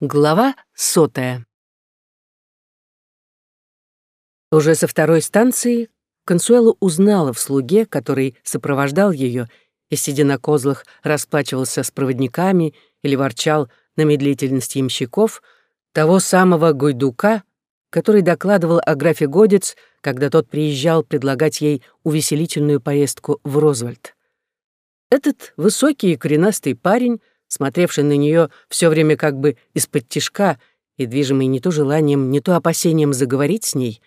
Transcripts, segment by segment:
Глава сотая. Уже со второй станции Консуэло узнала в слуге, который сопровождал ее и, сидя на козлах, расплачивался с проводниками или ворчал на медлительность ямщиков, того самого Гойдука, который докладывал о графе Годец, когда тот приезжал предлагать ей увеселительную поездку в Розвальд. Этот высокий и коренастый парень смотревший на нее все время как бы из-под тишка и движимый не то желанием, не то опасением заговорить с ней,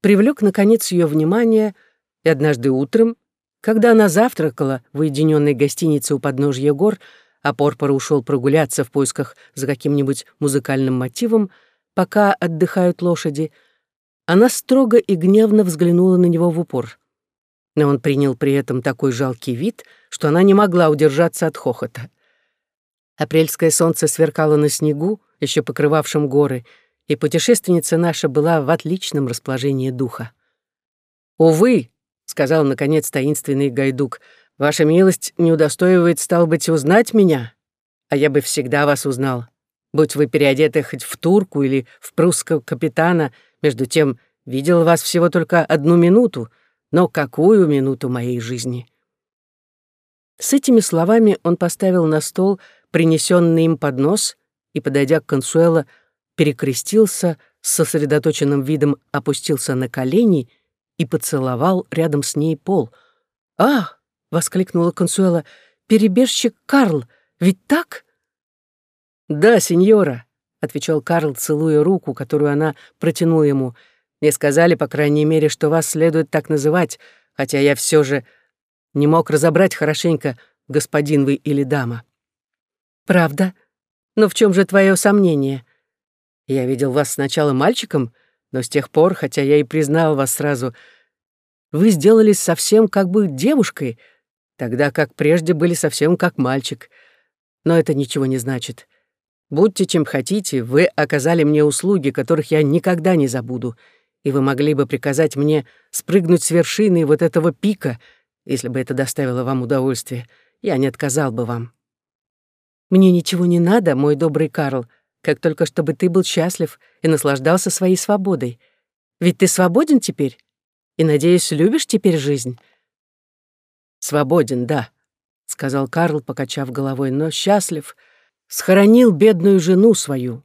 привлек, наконец, ее внимание, и однажды утром, когда она завтракала в уединенной гостинице у подножья гор, а Порпора ушел прогуляться в поисках за каким-нибудь музыкальным мотивом, пока отдыхают лошади, она строго и гневно взглянула на него в упор. Но он принял при этом такой жалкий вид, что она не могла удержаться от хохота. Апрельское солнце сверкало на снегу, еще покрывавшем горы, и путешественница наша была в отличном расположении духа. «Увы», — сказал, наконец, таинственный гайдук, «ваша милость не удостоивает, стал быть, узнать меня, а я бы всегда вас узнал. Будь вы переодеты хоть в турку или в прусского капитана, между тем видел вас всего только одну минуту, но какую минуту моей жизни!» С этими словами он поставил на стол принесенный им поднос и, подойдя к Консуэло, перекрестился, с сосредоточенным видом опустился на колени и поцеловал рядом с ней пол. «Ах!» — воскликнула Консуэла. «Перебежчик Карл, ведь так?» «Да, сеньора», — отвечал Карл, целуя руку, которую она протянула ему. «Мне сказали, по крайней мере, что вас следует так называть, хотя я все же не мог разобрать хорошенько, господин вы или дама». «Правда? Но в чем же твое сомнение? Я видел вас сначала мальчиком, но с тех пор, хотя я и признал вас сразу, вы сделались совсем как бы девушкой, тогда как прежде были совсем как мальчик. Но это ничего не значит. Будьте чем хотите, вы оказали мне услуги, которых я никогда не забуду, и вы могли бы приказать мне спрыгнуть с вершины вот этого пика, если бы это доставило вам удовольствие. Я не отказал бы вам. Мне ничего не надо, мой добрый Карл, как только чтобы ты был счастлив и наслаждался своей свободой. Ведь ты свободен теперь? И, надеюсь, любишь теперь жизнь?» «Свободен, да», — сказал Карл, покачав головой, «но счастлив. Схоронил бедную жену свою».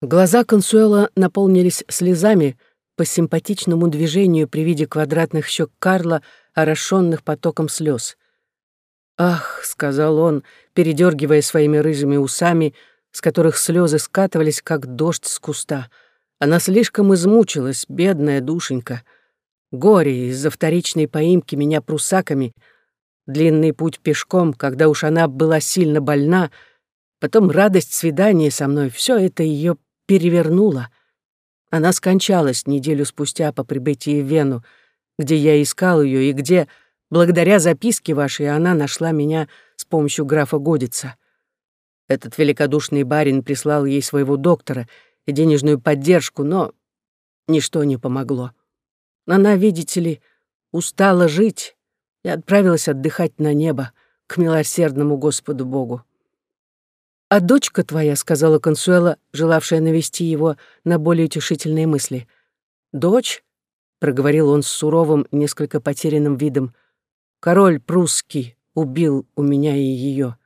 Глаза Консуэла наполнились слезами по симпатичному движению при виде квадратных щек Карла, орошенных потоком слез. «Ах», — сказал он, передергивая своими рыжими усами, с которых слезы скатывались, как дождь с куста. Она слишком измучилась, бедная душенька. Горе из-за вторичной поимки меня прусаками, длинный путь пешком, когда уж она была сильно больна, потом радость свидания со мной, все это ее перевернуло. Она скончалась неделю спустя по прибытии в Вену, где я искал ее и где Благодаря записке вашей она нашла меня с помощью графа Годица. Этот великодушный барин прислал ей своего доктора и денежную поддержку, но ничто не помогло. Она, видите ли, устала жить и отправилась отдыхать на небо к милосердному Господу Богу. «А дочка твоя», — сказала Консуэла, желавшая навести его на более утешительные мысли. «Дочь?» — проговорил он с суровым, несколько потерянным видом — Король прусский убил у меня и ее.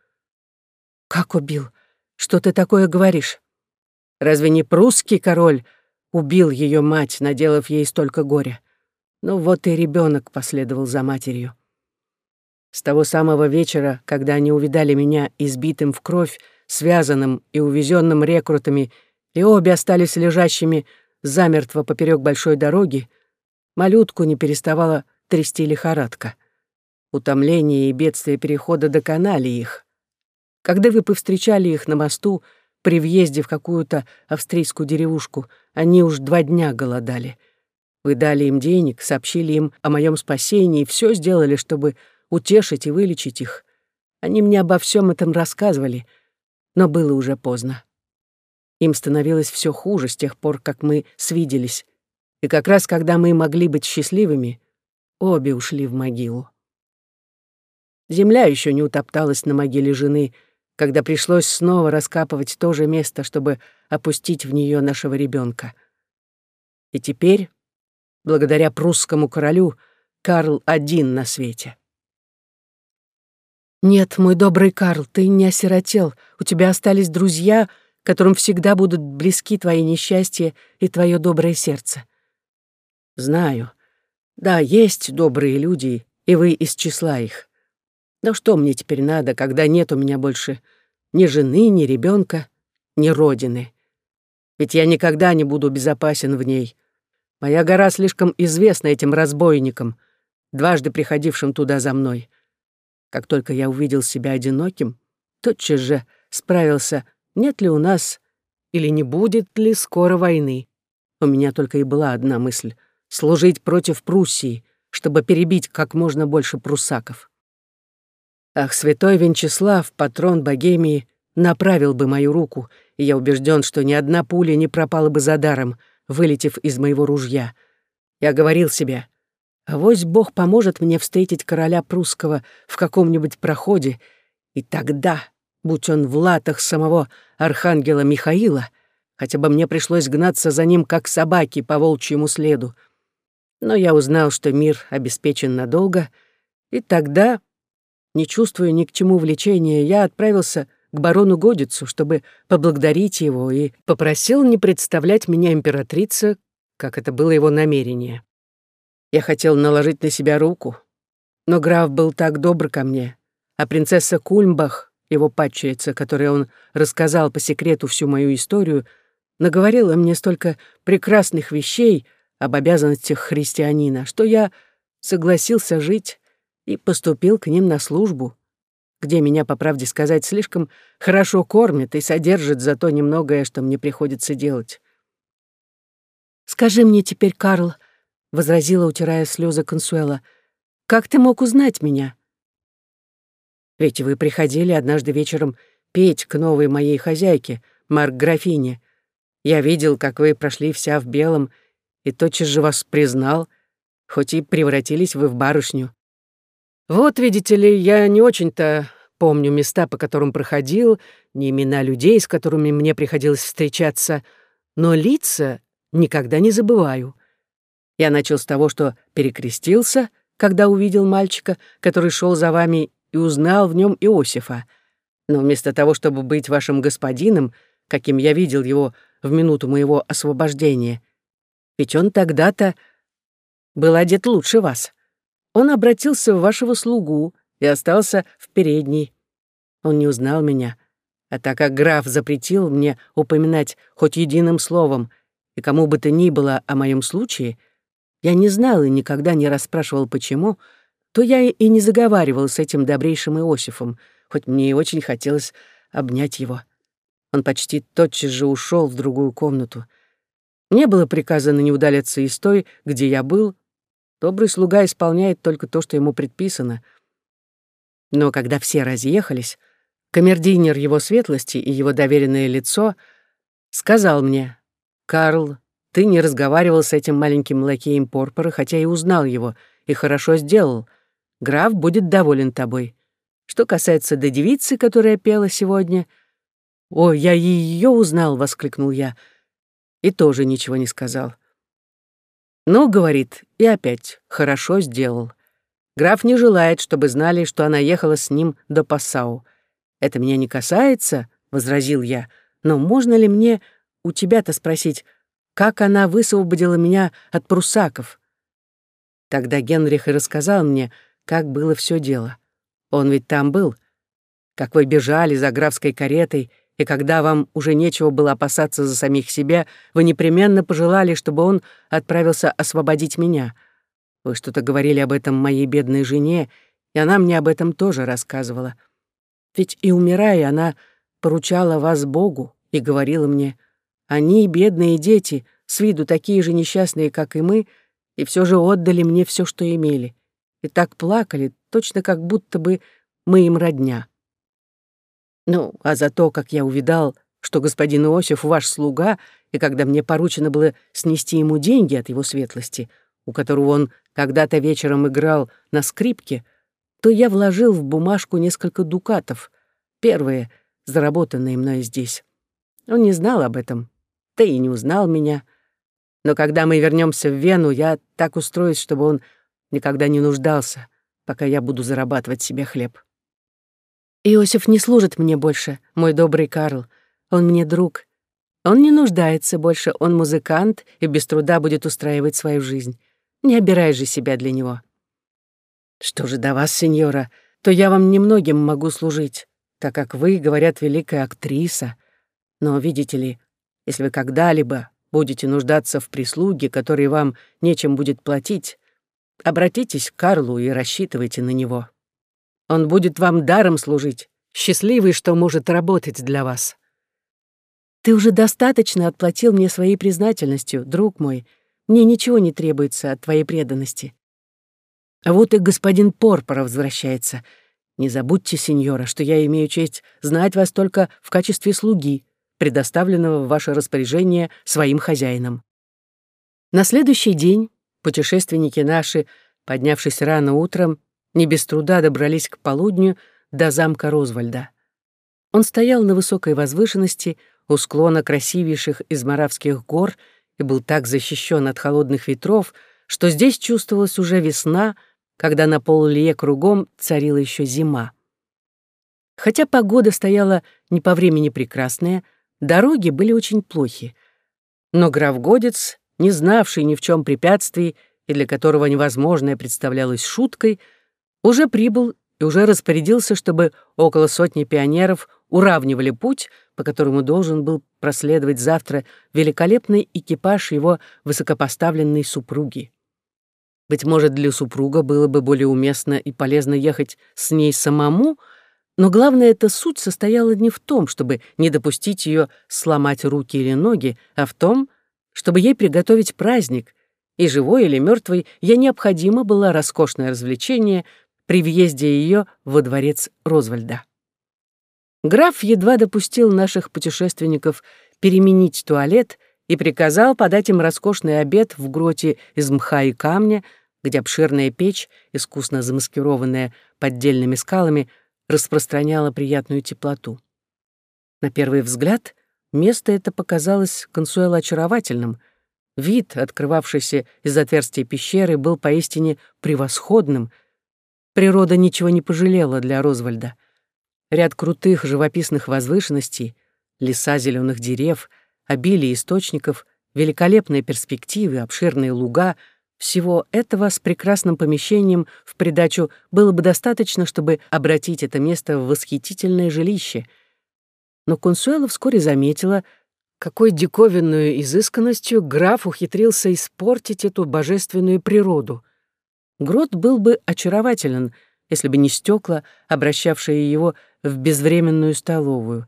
Как убил? Что ты такое говоришь? Разве не прусский король убил ее мать, наделав ей столько горя? Ну вот и ребенок последовал за матерью. С того самого вечера, когда они увидали меня избитым в кровь, связанным и увезенным рекрутами, и обе остались лежащими замертво поперек большой дороги, малютку не переставала трясти лихорадка. Утомление и бедствие перехода доконали их. Когда вы повстречали их на мосту, при въезде в какую-то австрийскую деревушку, они уж два дня голодали. Вы дали им денег, сообщили им о моем спасении, все сделали, чтобы утешить и вылечить их. Они мне обо всем этом рассказывали, но было уже поздно. Им становилось все хуже с тех пор, как мы свиделись. И как раз когда мы могли быть счастливыми, обе ушли в могилу. Земля еще не утопталась на могиле жены, когда пришлось снова раскапывать то же место, чтобы опустить в нее нашего ребенка. И теперь, благодаря прусскому королю, Карл один на свете. «Нет, мой добрый Карл, ты не осиротел. У тебя остались друзья, которым всегда будут близки твои несчастья и твое доброе сердце». «Знаю. Да, есть добрые люди, и вы из числа их. Но что мне теперь надо, когда нет у меня больше ни жены, ни ребенка, ни родины? Ведь я никогда не буду безопасен в ней. Моя гора слишком известна этим разбойникам, дважды приходившим туда за мной. Как только я увидел себя одиноким, тотчас же справился, нет ли у нас или не будет ли скоро войны. У меня только и была одна мысль — служить против Пруссии, чтобы перебить как можно больше прусаков. Ах, святой Венчеслав, патрон Богемии, направил бы мою руку, и я убежден, что ни одна пуля не пропала бы за даром, вылетев из моего ружья. Я говорил себе, Авось Бог поможет мне встретить короля прусского в каком-нибудь проходе, и тогда, будь он в латах самого архангела Михаила, хотя бы мне пришлось гнаться за ним, как собаки по волчьему следу. Но я узнал, что мир обеспечен надолго, и тогда, не чувствуя ни к чему влечения, я отправился к барону Годицу, чтобы поблагодарить его, и попросил не представлять меня императрице, как это было его намерение. Я хотел наложить на себя руку, но граф был так добр ко мне, а принцесса Кульмбах, его падчерица, которой он рассказал по секрету всю мою историю, наговорила мне столько прекрасных вещей об обязанностях христианина, что я согласился жить и поступил к ним на службу, где меня, по правде сказать, слишком хорошо кормят и содержат за то немногое, что мне приходится делать. «Скажи мне теперь, Карл, —— возразила, утирая слезы Консуэла. «Как ты мог узнать меня?» «Ведь вы приходили однажды вечером петь к новой моей хозяйке, Марк Графине. Я видел, как вы прошли вся в белом, и тотчас же вас признал, хоть и превратились вы в барышню. Вот, видите ли, я не очень-то помню места, по которым проходил, ни имена людей, с которыми мне приходилось встречаться, но лица никогда не забываю. Я начал с того, что перекрестился, когда увидел мальчика, который шел за вами и узнал в нем Иосифа. Но вместо того, чтобы быть вашим господином, каким я видел его в минуту моего освобождения, ведь он тогда-то был одет лучше вас. Он обратился в вашего слугу и остался в передней. Он не узнал меня, а так как граф запретил мне упоминать хоть единым словом и кому бы то ни было о моем случае — я не знал и никогда не расспрашивал, почему, то я и не заговаривал с этим добрейшим Иосифом, хоть мне и очень хотелось обнять его. Он почти тотчас же ушел в другую комнату. Мне было приказано не удаляться из той, где я был. Добрый слуга исполняет только то, что ему предписано. Но когда все разъехались, камердинер его светлости и его доверенное лицо сказал мне, «Карл, ты не разговаривал с этим маленьким лакеем Порпора, хотя и узнал его, и хорошо сделал. Граф будет доволен тобой. Что касается до девицы, которая пела сегодня... «О, я ее узнал!» — воскликнул я. И тоже ничего не сказал. «Ну, — говорит, — и опять хорошо сделал. Граф не желает, чтобы знали, что она ехала с ним до Пассау. Это меня не касается, — возразил я, — но можно ли мне у тебя-то спросить, как она высвободила меня от прусаков. Тогда Генрих и рассказал мне, как было все дело. Он ведь там был. Как вы бежали за графской каретой, и когда вам уже нечего было опасаться за самих себя, вы непременно пожелали, чтобы он отправился освободить меня. Вы что-то говорили об этом моей бедной жене, и она мне об этом тоже рассказывала. Ведь и умирая, она поручала вас Богу и говорила мне — они, бедные дети, с виду такие же несчастные, как и мы, и все же отдали мне все, что имели. И так плакали, точно как будто бы мы им родня. Ну, а за то, как я увидал, что господин Иосиф ваш слуга, и когда мне поручено было снести ему деньги от его светлости, у которого он когда-то вечером играл на скрипке, то я вложил в бумажку несколько дукатов. Первое заработанные мной здесь. Он не знал об этом, да и не узнал меня. Но когда мы вернемся в Вену, я так устроюсь, чтобы он никогда не нуждался, пока я буду зарабатывать себе хлеб. Иосиф не служит мне больше, мой добрый Карл. Он мне друг. Он не нуждается больше, он музыкант и без труда будет устраивать свою жизнь. Не обирай же себя для него. Что же до вас, сеньора, то я вам немногим могу служить, так как вы, говорят, великая актриса. Но, видите ли, если вы когда-либо будете нуждаться в прислуге, которой вам нечем будет платить, обратитесь к Карлу и рассчитывайте на него. Он будет вам даром служить, счастливый, что может работать для вас. Ты уже достаточно отплатил мне своей признательностью, друг мой. Мне ничего не требуется от твоей преданности. А вот и господин Порпора возвращается. Не забудьте, сеньора, что я имею честь знать вас только в качестве слуги, предоставленного в ваше распоряжение своим хозяином. На следующий день путешественники наши, поднявшись рано утром, не без труда добрались к полудню до замка Розвальда. Он стоял на высокой возвышенности, у склона красивейших из Моравских гор и был так защищен от холодных ветров, что здесь чувствовалась уже весна, когда на поллие кругом царила еще зима. Хотя погода стояла не по времени прекрасная, дороги были очень плохи. Но граф Годец, не знавший ни в чем препятствий и для которого невозможное представлялось шуткой, уже прибыл и уже распорядился, чтобы около сотни пионеров уравнивали путь, по которому должен был проследовать завтра великолепный экипаж его высокопоставленной супруги. Быть может, для супруга было бы более уместно и полезно ехать с ней самому, но главная эта суть состояла не в том, чтобы не допустить ее сломать руки или ноги, а в том, чтобы ей приготовить праздник, и живой или мертвой ей необходимо было роскошное развлечение при въезде ее во дворец Розвальда. Граф едва допустил наших путешественников переменить туалет и приказал подать им роскошный обед в гроте из мха и камня, где обширная печь, искусно замаскированная поддельными скалами, распространяла приятную теплоту. На первый взгляд место это показалось Консуэло очаровательным. Вид, открывавшийся из отверстия пещеры, был поистине превосходным. Природа ничего не пожалела для Розвальда — Ряд крутых живописных возвышенностей, леса зеленых дерев, обилие источников, великолепные перспективы, обширные луга — всего этого с прекрасным помещением в придачу было бы достаточно, чтобы обратить это место в восхитительное жилище. Но Консуэла вскоре заметила, какой диковинную изысканностью граф ухитрился испортить эту божественную природу. Грот был бы очарователен, если бы не стекла, обращавшие его в безвременную столовую.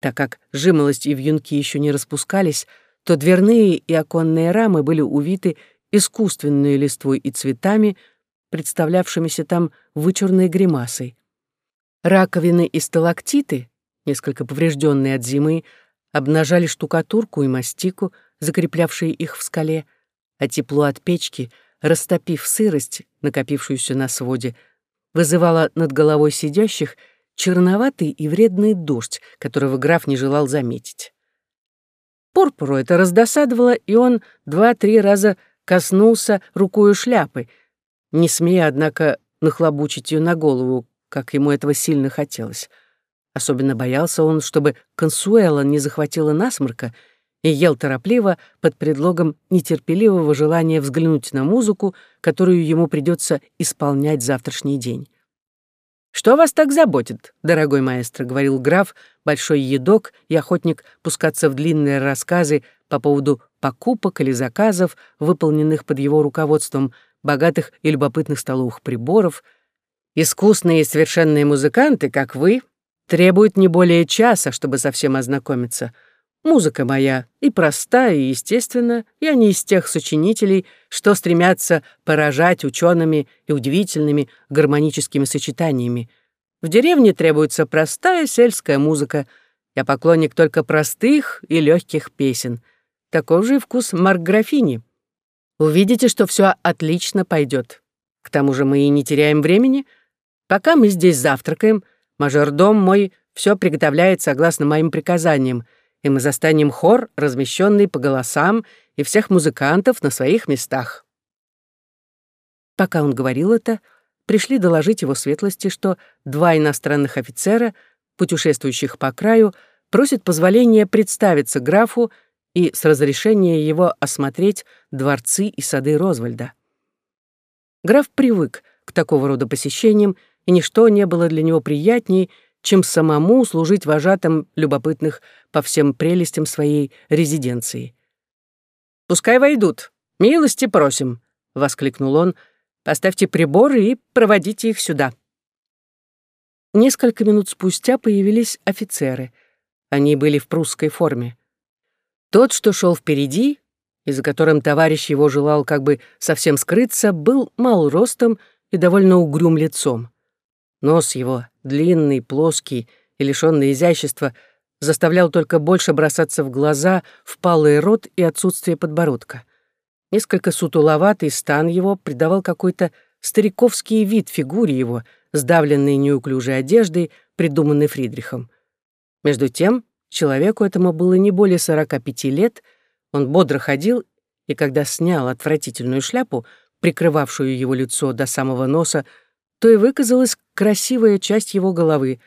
Так как жимолость и вьюнки еще не распускались, то дверные и оконные рамы были увиты искусственной листвой и цветами, представлявшимися там вычурной гримасой. Раковины и сталактиты, несколько поврежденные от зимы, обнажали штукатурку и мастику, закреплявшие их в скале, а тепло от печки, растопив сырость, накопившуюся на своде, вызывало над головой сидящих — черноватый и вредный дождь, которого граф не желал заметить. Порпору это раздосадовало, и он два-три раза коснулся рукою шляпы, не смея, однако, нахлобучить ее на голову, как ему этого сильно хотелось. Особенно боялся он, чтобы Консуэла не захватила насморка, и ел торопливо под предлогом нетерпеливого желания взглянуть на музыку, которую ему придется исполнять завтрашний день. «Что вас так заботит, дорогой маэстро?» — говорил граф, большой едок и охотник пускаться в длинные рассказы по поводу покупок или заказов, выполненных под его руководством, богатых и любопытных столовых приборов. Искусные и совершенные музыканты, как вы, требуют не более часа, чтобы совсем ознакомиться. Музыка моя и простая, и естественна, я не из тех сочинителей, что стремятся поражать учеными и удивительными гармоническими сочетаниями. В деревне требуется простая сельская музыка. Я поклонник только простых и легких песен. Такой же вкус Марк-графини. Увидите, что все отлично пойдет. К тому же мы и не теряем времени. Пока мы здесь завтракаем, мажордом мой все приготовляет согласно моим приказаниям, и мы застанем хор, размещенный по голосам, и всех музыкантов на своих местах». Пока он говорил это, пришли доложить его светлости, что два иностранных офицера, путешествующих по краю, просят позволения представиться графу и с разрешения его осмотреть дворцы и сады Розвальда. Граф привык к такого рода посещениям, и ничто не было для него приятней, чем самому служить вожатым любопытных по всем прелестям своей резиденции. «Пускай войдут, милости просим», — воскликнул он, — «поставьте приборы и проводите их сюда». Несколько минут спустя появились офицеры. Они были в прусской форме. Тот, что шел впереди, и за которым товарищ его желал как бы совсем скрыться, был мал ростом и довольно угрюм лицом. Нос его, длинный, плоский и лишённый изящества, заставлял только больше бросаться в глаза, впалый рот и отсутствие подбородка. Несколько сутуловатый стан его придавал какой-то стариковский вид фигуре его, сдавленной неуклюжей одеждой, придуманной Фридрихом. Между тем, человеку этому было не более сорока пяти лет, он бодро ходил, и когда снял отвратительную шляпу, прикрывавшую его лицо до самого носа, то и выказалась красивая часть его головы,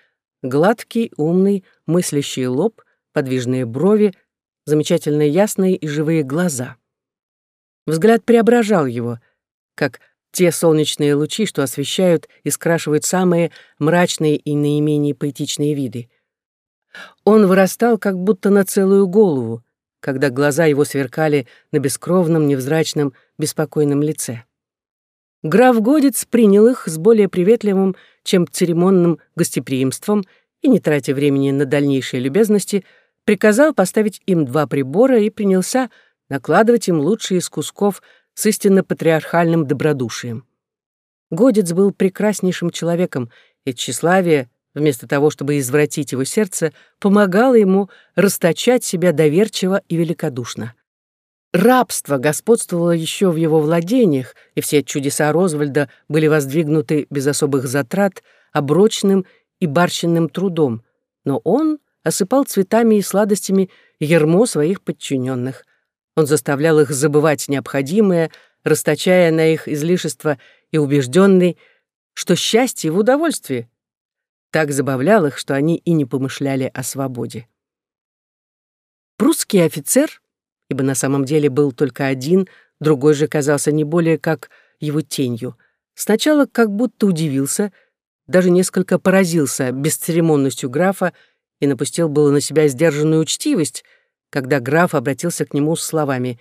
гладкий, умный, мыслящий лоб, подвижные брови, замечательно ясные и живые глаза. Взгляд преображал его, как те солнечные лучи, что освещают и скрашивают самые мрачные и наименее поэтичные виды. Он вырастал как будто на целую голову, когда глаза его сверкали на бескровном, невзрачном, беспокойном лице. Граф Годец принял их с более приветливым, чем церемонным гостеприимством и, не тратя времени на дальнейшие любезности, приказал поставить им два прибора и принялся накладывать им лучшие из кусков с истинно патриархальным добродушием. Годец был прекраснейшим человеком, и тщеславие, вместо того, чтобы извратить его сердце, помогало ему расточать себя доверчиво и великодушно. Рабство господствовало еще в его владениях, и все чудеса Розвальда были воздвигнуты без особых затрат, оброчным и барщинным трудом, но он осыпал цветами и сладостями ермо своих подчиненных. Он заставлял их забывать необходимое, расточая на их излишество и убежденный, что счастье в удовольствии. Так забавлял их, что они и не помышляли о свободе. Прусский офицер — ибо на самом деле был только один, другой же казался не более как его тенью. Сначала как будто удивился, даже несколько поразился бесцеремонностью графа и напустил было на себя сдержанную учтивость, когда граф обратился к нему с словами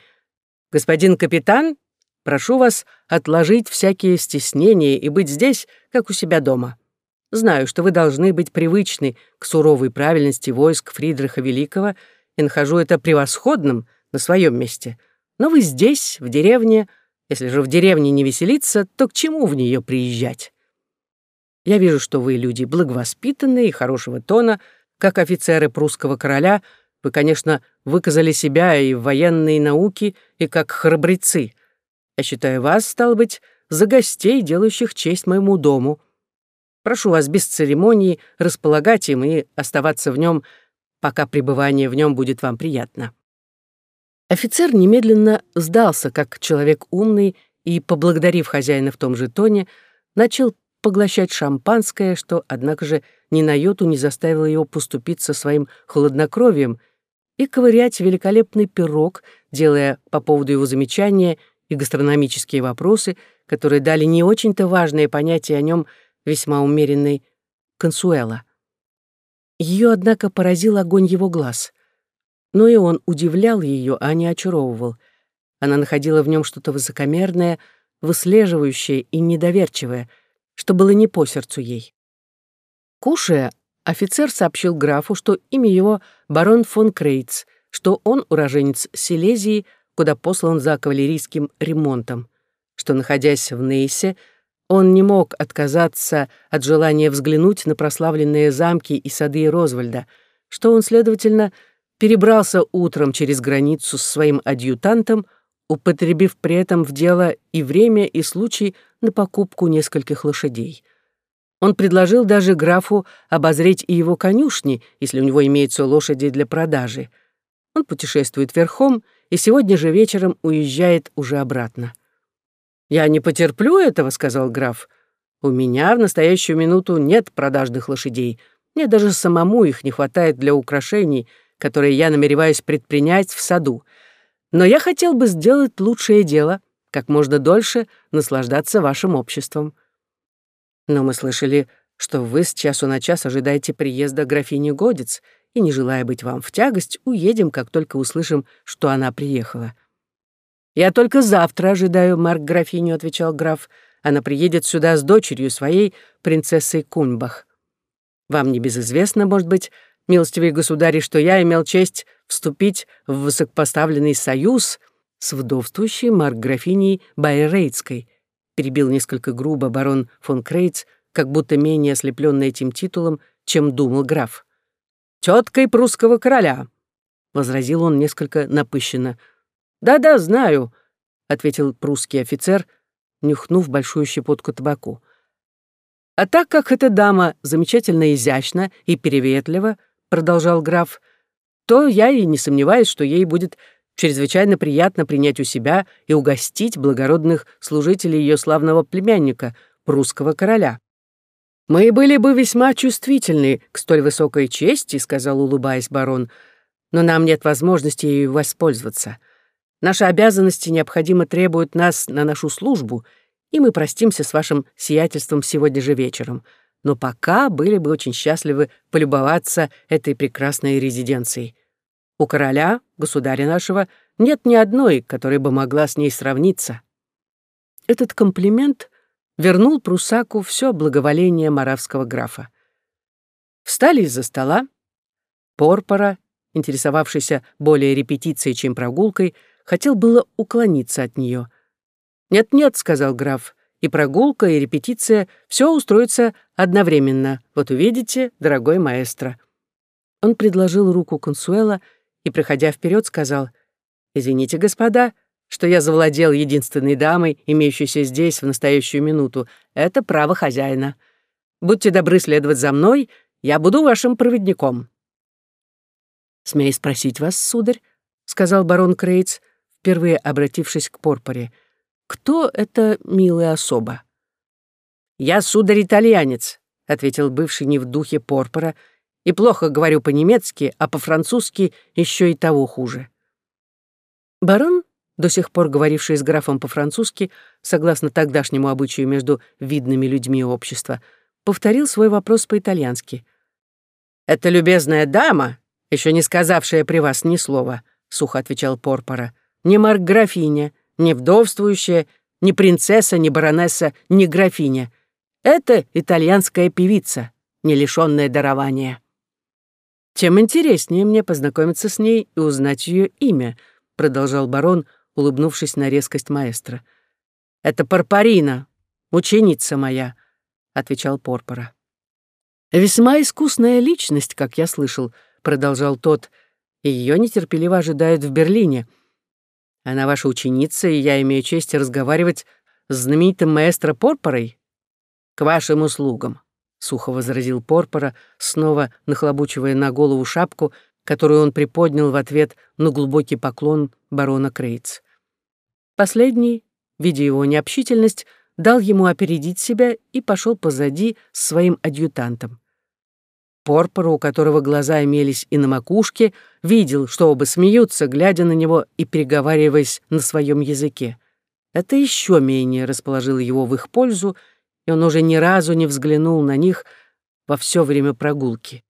«Господин капитан, прошу вас отложить всякие стеснения и быть здесь, как у себя дома. Знаю, что вы должны быть привычны к суровой правильности войск Фридриха Великого, и нахожу это превосходным, на своем месте. Но вы здесь, в деревне. Если же в деревне не веселиться, то к чему в нее приезжать? Я вижу, что вы люди благовоспитанные и хорошего тона, как офицеры прусского короля. Вы, конечно, выказали себя и в военной науке, и как храбрецы. Я считаю вас, стал быть, за гостей, делающих честь моему дому. Прошу вас без церемоний располагать им и оставаться в нем, пока пребывание в нем будет вам приятно. Офицер немедленно сдался, как человек умный, и, поблагодарив хозяина в том же тоне, начал поглощать шампанское, что, однако же, ни на йоту не заставило его поступиться своим хладнокровием и ковырять великолепный пирог, делая по поводу его замечания и гастрономические вопросы, которые дали не очень-то важное понятие о нем весьма умеренной консуэла. Ее, однако, поразил огонь его глаз но и он удивлял ее, а не очаровывал. Она находила в нем что-то высокомерное, выслеживающее и недоверчивое, что было не по сердцу ей. Кушая, офицер сообщил графу, что имя его барон фон Крейц, что он уроженец Силезии, куда послан за кавалерийским ремонтом, что, находясь в Нейсе, он не мог отказаться от желания взглянуть на прославленные замки и сады Розвальда, что он, следовательно, перебрался утром через границу с своим адъютантом, употребив при этом в дело и время, и случай на покупку нескольких лошадей. Он предложил даже графу обозреть и его конюшни, если у него имеются лошади для продажи. Он путешествует верхом и сегодня же вечером уезжает уже обратно. «Я не потерплю этого», — сказал граф. «У меня в настоящую минуту нет продажных лошадей. Мне даже самому их не хватает для украшений, которые я намереваюсь предпринять в саду. Но я хотел бы сделать лучшее дело, как можно дольше наслаждаться вашим обществом. Но мы слышали, что вы с часу на час ожидаете приезда графини Годец, и, не желая быть вам в тягость, уедем, как только услышим, что она приехала». «Я только завтра ожидаю Марк графиню», — отвечал граф. «Она приедет сюда с дочерью своей, принцессой Куньбах. Вам не безызвестно, может быть, милостивые государи, что я имел честь вступить в высокопоставленный союз с вдовствующей Марк графиней Байрейтской, перебил несколько грубо барон фон Крейц, как будто менее ослепленный этим титулом, чем думал граф. «Теткой прусского короля», — возразил он несколько напыщенно. «Да-да, знаю», — ответил прусский офицер, нюхнув большую щепотку табаку. «А так как эта дама замечательно изящна и переветлива», — продолжал граф, «то я и не сомневаюсь, что ей будет чрезвычайно приятно принять у себя и угостить благородных служителей ее славного племянника, прусского короля. «Мы были бы весьма чувствительны к столь высокой чести», — сказал, улыбаясь барон, «но нам нет возможности ею воспользоваться. Наши обязанности необходимо требуют нас на нашу службу, и мы простимся с вашим сиятельством сегодня же вечером. Но пока были бы очень счастливы полюбоваться этой прекрасной резиденцией. У короля, государя нашего, нет ни одной, которая бы могла с ней сравниться. Этот комплимент вернул Прусаку все благоволение маравского графа. Встали из-за стола. Порпора, интересовавшийся более репетицией, чем прогулкой, хотел было уклониться от нее. «Нет-нет», — сказал граф, — «и прогулка, и репетиция — все устроится одновременно. Вот увидите, дорогой маэстро». Он предложил руку Консуэла — и, проходя вперед, сказал, «Извините, господа, что я завладел единственной дамой, имеющейся здесь в настоящую минуту. Это право хозяина. Будьте добры следовать за мной, я буду вашим проводником». «Смей спросить вас, сударь», — сказал барон Крейц, впервые обратившись к Порпоре, «кто эта милая особа?» «Я, сударь, итальянец», — ответил бывший не в духе Порпора, — и плохо говорю по-немецки, а по-французски еще и того хуже. Барон, до сих пор говоривший с графом по-французски, согласно тогдашнему обычаю между видными людьми общества, повторил свой вопрос по-итальянски. «Это любезная дама, еще не сказавшая при вас ни слова», — сухо отвечал Порпора. «Не марк-графиня, не вдовствующая, не принцесса, не баронесса, не графиня. Это итальянская певица, не лишенная дарования». «Тем интереснее мне познакомиться с ней и узнать ее имя», продолжал барон, улыбнувшись на резкость маэстро. «Это Парпарина, ученица моя», — отвечал Порпора. «Весьма искусная личность, как я слышал», — продолжал тот, «и ее нетерпеливо ожидают в Берлине. Она ваша ученица, и я имею честь разговаривать с знаменитым маэстро Порпорой. К вашим услугам» сухо возразил Порпора, снова нахлобучивая на голову шапку, которую он приподнял в ответ на глубокий поклон барона Крейц. Последний, видя его необщительность, дал ему опередить себя и пошел позади с своим адъютантом. Порпора, у которого глаза имелись и на макушке, видел, что оба смеются, глядя на него и переговариваясь на своем языке. Это еще менее расположило его в их пользу, и он уже ни разу не взглянул на них во все время прогулки.